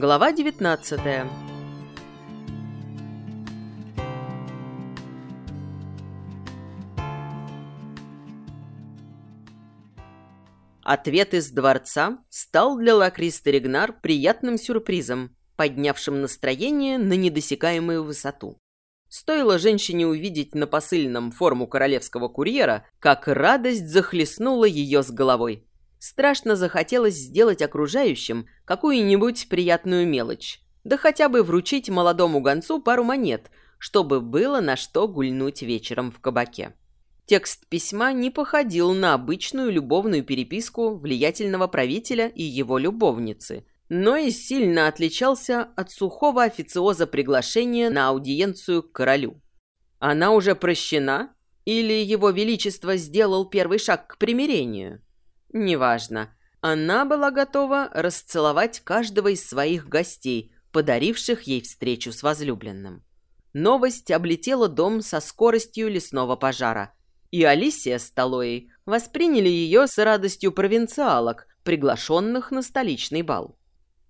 Глава 19 Ответ из дворца стал для Лакриста Регнар приятным сюрпризом, поднявшим настроение на недосягаемую высоту. Стоило женщине увидеть на посыльном форму королевского курьера, как радость захлестнула ее с головой. Страшно захотелось сделать окружающим какую-нибудь приятную мелочь, да хотя бы вручить молодому гонцу пару монет, чтобы было на что гульнуть вечером в кабаке. Текст письма не походил на обычную любовную переписку влиятельного правителя и его любовницы, но и сильно отличался от сухого официоза приглашения на аудиенцию к королю. Она уже прощена? Или его величество сделал первый шаг к примирению? Неважно. Она была готова расцеловать каждого из своих гостей, подаривших ей встречу с возлюбленным. Новость облетела дом со скоростью лесного пожара – и Алисия с Талоей восприняли ее с радостью провинциалок, приглашенных на столичный бал.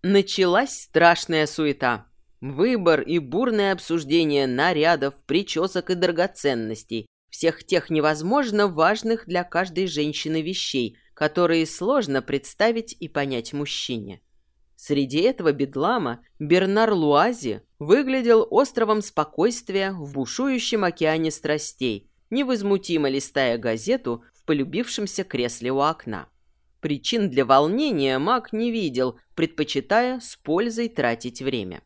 Началась страшная суета. Выбор и бурное обсуждение нарядов, причесок и драгоценностей, всех тех невозможно важных для каждой женщины вещей, которые сложно представить и понять мужчине. Среди этого бедлама Бернар Луази выглядел островом спокойствия в бушующем океане страстей, невозмутимо листая газету в полюбившемся кресле у окна. Причин для волнения маг не видел, предпочитая с пользой тратить время.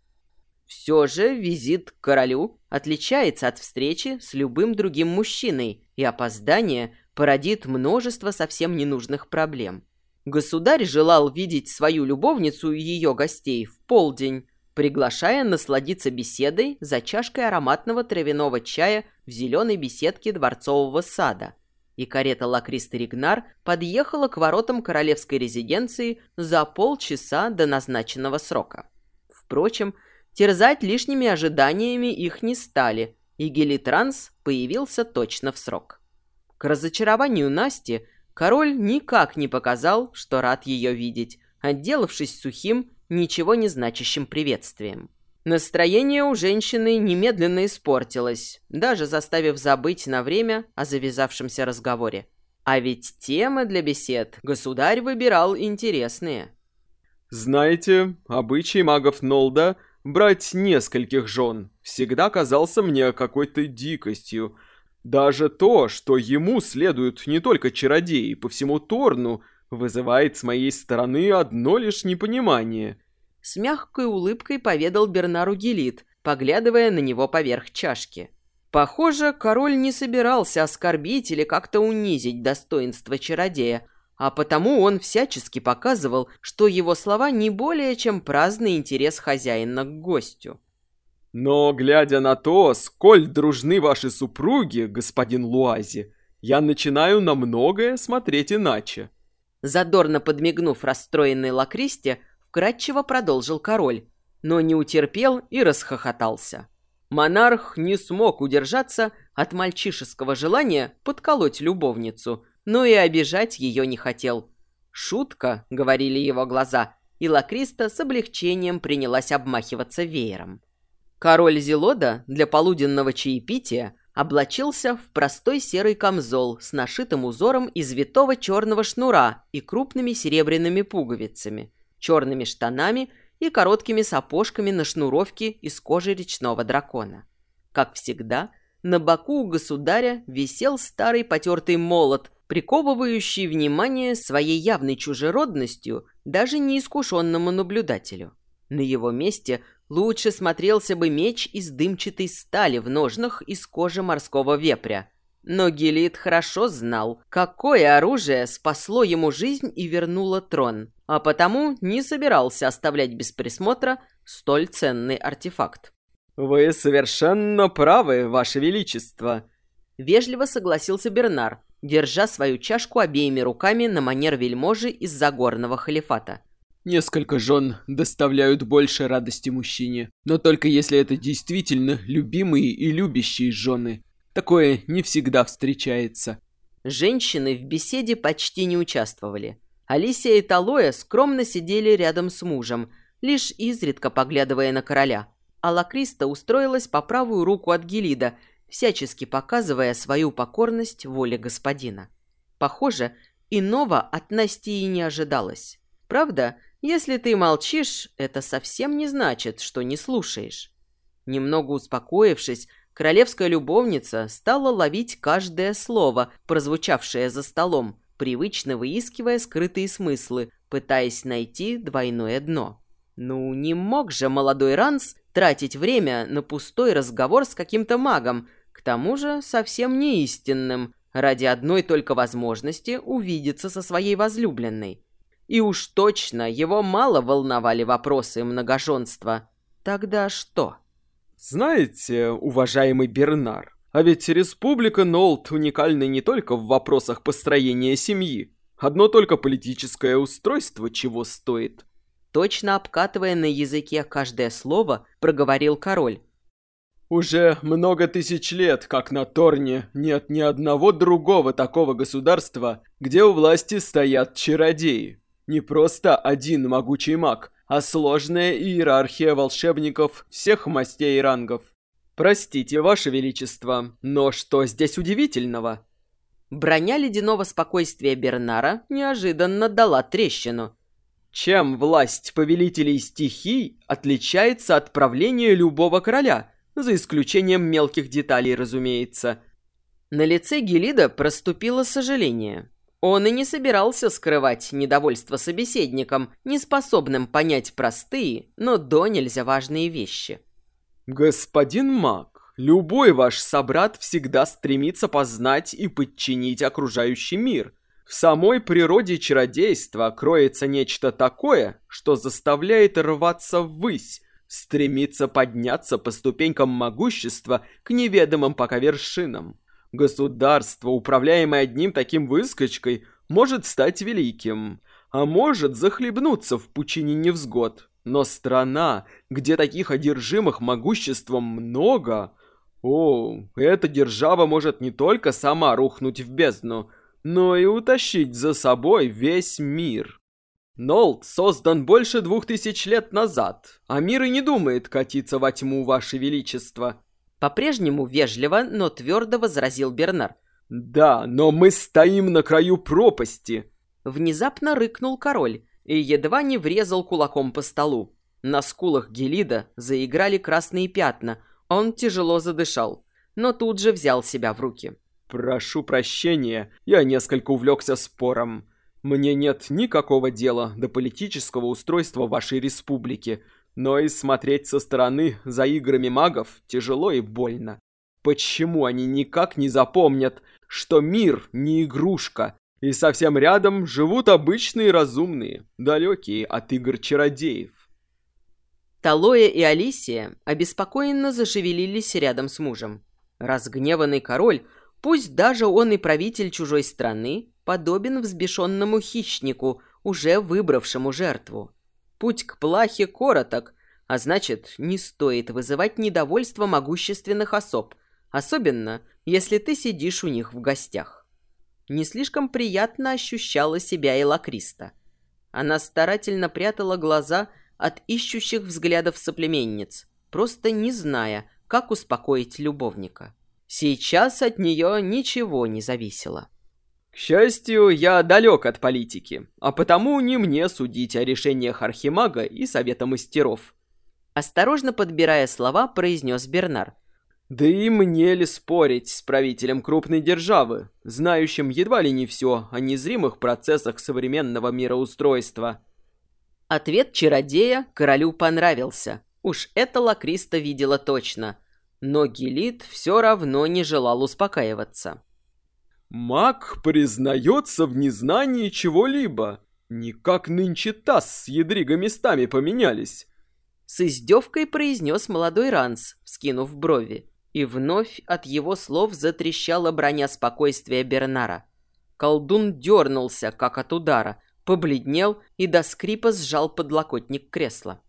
Все же визит к королю отличается от встречи с любым другим мужчиной, и опоздание породит множество совсем ненужных проблем. Государь желал видеть свою любовницу и ее гостей в полдень, приглашая насладиться беседой за чашкой ароматного травяного чая в зеленой беседке дворцового сада. И карета Лакриста Ригнар подъехала к воротам королевской резиденции за полчаса до назначенного срока. Впрочем, терзать лишними ожиданиями их не стали, и Гелитранс появился точно в срок. К разочарованию Насти король никак не показал, что рад ее видеть, отделавшись сухим ничего не значащим приветствием. Настроение у женщины немедленно испортилось, даже заставив забыть на время о завязавшемся разговоре. А ведь темы для бесед государь выбирал интересные. «Знаете, обычай магов Нолда брать нескольких жен всегда казался мне какой-то дикостью. Даже то, что ему следуют не только чародеи по всему Торну, вызывает с моей стороны одно лишь непонимание. С мягкой улыбкой поведал Бернару Гелит, поглядывая на него поверх чашки. Похоже, король не собирался оскорбить или как-то унизить достоинство чародея, а потому он всячески показывал, что его слова не более чем праздный интерес хозяина к гостю. «Но, глядя на то, сколь дружны ваши супруги, господин Луази, я начинаю на многое смотреть иначе». Задорно подмигнув расстроенной Лакристе, вкратчиво продолжил король, но не утерпел и расхохотался. Монарх не смог удержаться от мальчишеского желания подколоть любовницу, но и обижать ее не хотел. «Шутка», — говорили его глаза, и Лакриста с облегчением принялась обмахиваться веером. Король Зелода для полуденного чаепития облачился в простой серый камзол с нашитым узором из витого черного шнура и крупными серебряными пуговицами — черными штанами и короткими сапожками на шнуровке из кожи речного дракона. Как всегда, на боку у государя висел старый потертый молот, приковывающий внимание своей явной чужеродностью даже неискушенному наблюдателю. На его месте лучше смотрелся бы меч из дымчатой стали в ножнах из кожи морского вепря. Но Гелит хорошо знал, какое оружие спасло ему жизнь и вернуло трон а потому не собирался оставлять без присмотра столь ценный артефакт. «Вы совершенно правы, Ваше Величество!» Вежливо согласился Бернар, держа свою чашку обеими руками на манер вельможи из Загорного халифата. Несколько жен доставляют больше радости мужчине, но только если это действительно любимые и любящие жены. Такое не всегда встречается. Женщины в беседе почти не участвовали. Алисия и Талоя скромно сидели рядом с мужем, лишь изредка поглядывая на короля, а Лакриста устроилась по правую руку от Гелида, всячески показывая свою покорность воле господина. Похоже, иного от Насти и не ожидалось. Правда, если ты молчишь, это совсем не значит, что не слушаешь. Немного успокоившись, королевская любовница стала ловить каждое слово, прозвучавшее за столом, привычно выискивая скрытые смыслы, пытаясь найти двойное дно. Ну, не мог же молодой Ранс тратить время на пустой разговор с каким-то магом, к тому же совсем не истинным, ради одной только возможности увидеться со своей возлюбленной. И уж точно его мало волновали вопросы многоженства. Тогда что? Знаете, уважаемый Бернар, а ведь республика Нолт уникальна не только в вопросах построения семьи. Одно только политическое устройство чего стоит. Точно обкатывая на языке каждое слово, проговорил король. Уже много тысяч лет, как на Торне, нет ни одного другого такого государства, где у власти стоят чародеи. Не просто один могучий маг, а сложная иерархия волшебников всех мастей и рангов. Простите, Ваше Величество, но что здесь удивительного? Броня ледяного спокойствия Бернара неожиданно дала трещину. Чем власть повелителей стихий отличается от правления любого короля, за исключением мелких деталей, разумеется? На лице Гелида проступило сожаление. Он и не собирался скрывать недовольство собеседником, неспособным понять простые, но до нельзя важные вещи. «Господин маг, любой ваш собрат всегда стремится познать и подчинить окружающий мир. В самой природе чародейства кроется нечто такое, что заставляет рваться ввысь, стремиться подняться по ступенькам могущества к неведомым пока вершинам. Государство, управляемое одним таким выскочкой, может стать великим, а может захлебнуться в пучине невзгод. Но страна, где таких одержимых могуществом много... О, эта держава может не только сама рухнуть в бездну, но и утащить за собой весь мир. Нолд создан больше двух тысяч лет назад, а мир и не думает катиться во тьму, Ваше Величество. По-прежнему вежливо, но твердо возразил Бернар. «Да, но мы стоим на краю пропасти!» Внезапно рыкнул король и едва не врезал кулаком по столу. На скулах Гелида заиграли красные пятна, он тяжело задышал, но тут же взял себя в руки. «Прошу прощения, я несколько увлекся спором. Мне нет никакого дела до политического устройства вашей республики, но и смотреть со стороны за играми магов тяжело и больно. Почему они никак не запомнят, что мир не игрушка, и совсем рядом живут обычные разумные, далекие от игр чародеев? Талоя и Алисия обеспокоенно зашевелились рядом с мужем. Разгневанный король, пусть даже он и правитель чужой страны, подобен взбешенному хищнику, уже выбравшему жертву. Путь к плахе короток, а значит, не стоит вызывать недовольство могущественных особ, особенно если ты сидишь у них в гостях. Не слишком приятно ощущала себя и Лакриста. Она старательно прятала глаза от ищущих взглядов соплеменниц, просто не зная, как успокоить любовника. Сейчас от нее ничего не зависело. К счастью, я далек от политики, а потому не мне судить о решениях Архимага и Совета Мастеров. Осторожно подбирая слова, произнес Бернар. Да и мне ли спорить с правителем крупной державы, знающим едва ли не все о незримых процессах современного мироустройства? Ответ чародея королю понравился. Уж это Лакриста видела точно. Но Гелит все равно не желал успокаиваться. Маг признается в незнании чего-либо. Никак нынче таз с ядрига местами поменялись. С издевкой произнес молодой Ранс, вскинув брови. И вновь от его слов затрещала броня спокойствия Бернара. Колдун дернулся, как от удара, побледнел и до скрипа сжал подлокотник кресла.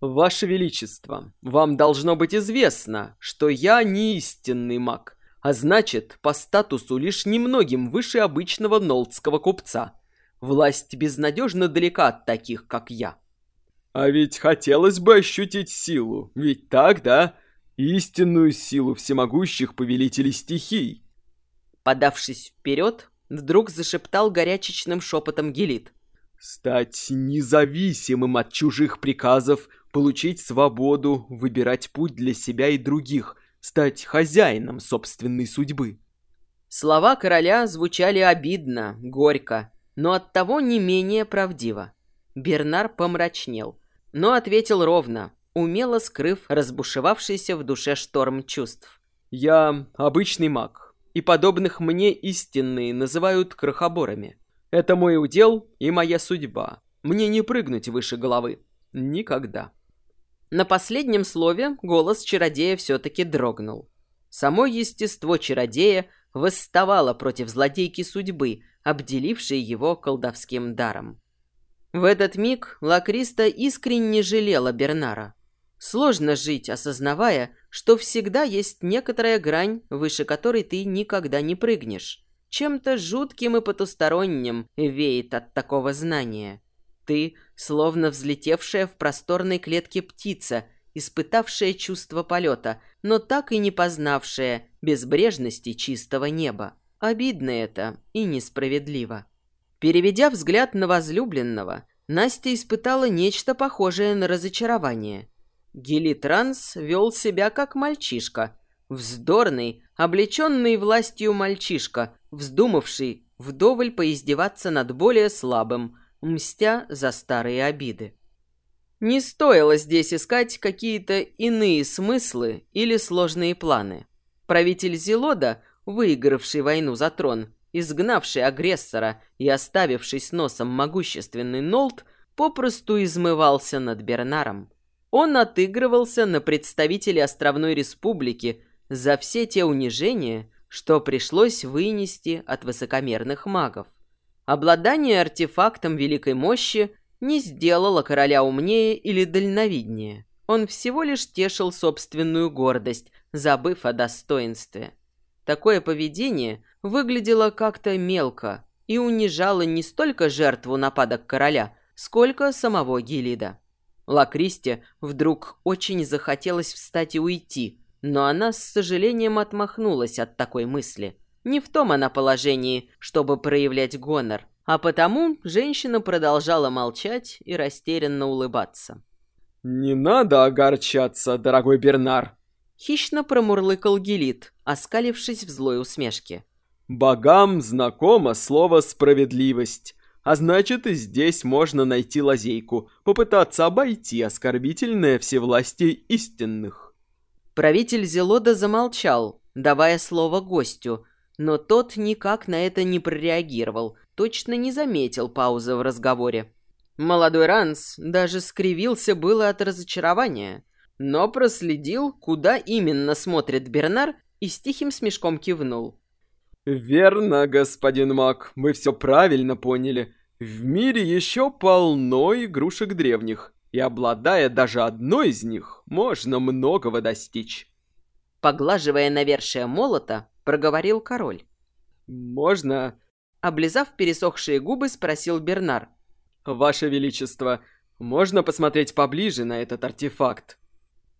«Ваше Величество, вам должно быть известно, что я не истинный маг а значит, по статусу лишь немногим выше обычного нолдского купца. Власть безнадежно далека от таких, как я. А ведь хотелось бы ощутить силу, ведь так, да? Истинную силу всемогущих повелителей стихий. Подавшись вперед, вдруг зашептал горячечным шепотом Гелит. Стать независимым от чужих приказов, получить свободу, выбирать путь для себя и других, стать хозяином собственной судьбы. Слова короля звучали обидно, горько, но оттого не менее правдиво. Бернар помрачнел, но ответил ровно, умело скрыв разбушевавшийся в душе шторм чувств. «Я обычный маг, и подобных мне истинные называют крохоборами. Это мой удел и моя судьба. Мне не прыгнуть выше головы. Никогда». На последнем слове голос чародея все-таки дрогнул. Само естество чародея восставало против злодейки судьбы, обделившей его колдовским даром. В этот миг Лакриста искренне жалела Бернара. Сложно жить, осознавая, что всегда есть некоторая грань, выше которой ты никогда не прыгнешь. Чем-то жутким и потусторонним веет от такого знания. Ты, словно взлетевшая в просторной клетке птица, испытавшая чувство полета, но так и не познавшая безбрежности чистого неба. Обидно это и несправедливо. Переведя взгляд на возлюбленного, Настя испытала нечто похожее на разочарование. Гелитранс вел себя как мальчишка, вздорный, облеченный властью мальчишка, вздумавший вдоволь поиздеваться над более слабым, мстя за старые обиды. Не стоило здесь искать какие-то иные смыслы или сложные планы. Правитель Зелода, выигравший войну за трон, изгнавший агрессора и оставивший с носом могущественный Нолт, попросту измывался над Бернаром. Он отыгрывался на представителей Островной Республики за все те унижения, что пришлось вынести от высокомерных магов. Обладание артефактом великой мощи не сделало короля умнее или дальновиднее. Он всего лишь тешил собственную гордость, забыв о достоинстве. Такое поведение выглядело как-то мелко и унижало не столько жертву нападок короля, сколько самого Гелида. Лакристе вдруг очень захотелось встать и уйти, но она с сожалением отмахнулась от такой мысли. Не в том она положении, чтобы проявлять гонор, а потому женщина продолжала молчать и растерянно улыбаться. «Не надо огорчаться, дорогой Бернар!» Хищно промурлыкал Гелит, оскалившись в злой усмешке. «Богам знакомо слово «справедливость», а значит, и здесь можно найти лазейку, попытаться обойти оскорбительное всевластие истинных». Правитель Зелода замолчал, давая слово гостю, но тот никак на это не прореагировал, точно не заметил паузы в разговоре. Молодой Ранс даже скривился было от разочарования, но проследил, куда именно смотрит Бернар, и с тихим смешком кивнул. «Верно, господин Мак, мы все правильно поняли. В мире еще полно игрушек древних, и обладая даже одной из них, можно многого достичь». Поглаживая навершие молота, проговорил король. «Можно Облизав пересохшие губы, спросил Бернар. «Ваше Величество, можно посмотреть поближе на этот артефакт?»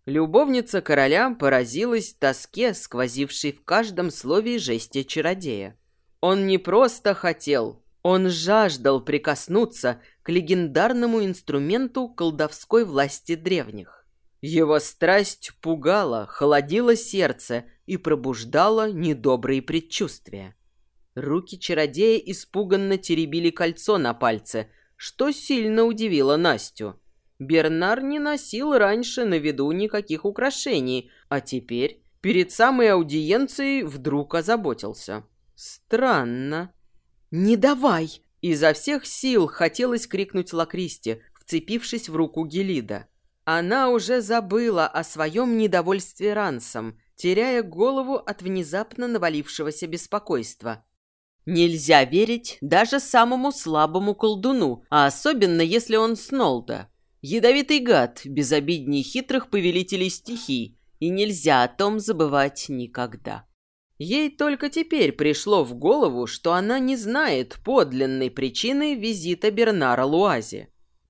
Любовница короля поразилась тоске, сквозившей в каждом слове и жесте чародея. Он не просто хотел, он жаждал прикоснуться к легендарному инструменту колдовской власти древних. Его страсть пугала, холодила сердце и пробуждала недобрые предчувствия. Руки чародея испуганно теребили кольцо на пальце, что сильно удивило Настю. Бернар не носил раньше на виду никаких украшений, а теперь, перед самой аудиенцией, вдруг озаботился. Странно. «Не давай!» Изо всех сил хотелось крикнуть Лакристе, вцепившись в руку Гелида. Она уже забыла о своем недовольстве Рансом, теряя голову от внезапно навалившегося беспокойства. Нельзя верить даже самому слабому колдуну, а особенно если он Снолда. Ядовитый гад, безобидней хитрых повелителей стихий, и нельзя о том забывать никогда. Ей только теперь пришло в голову, что она не знает подлинной причины визита Бернара Луази.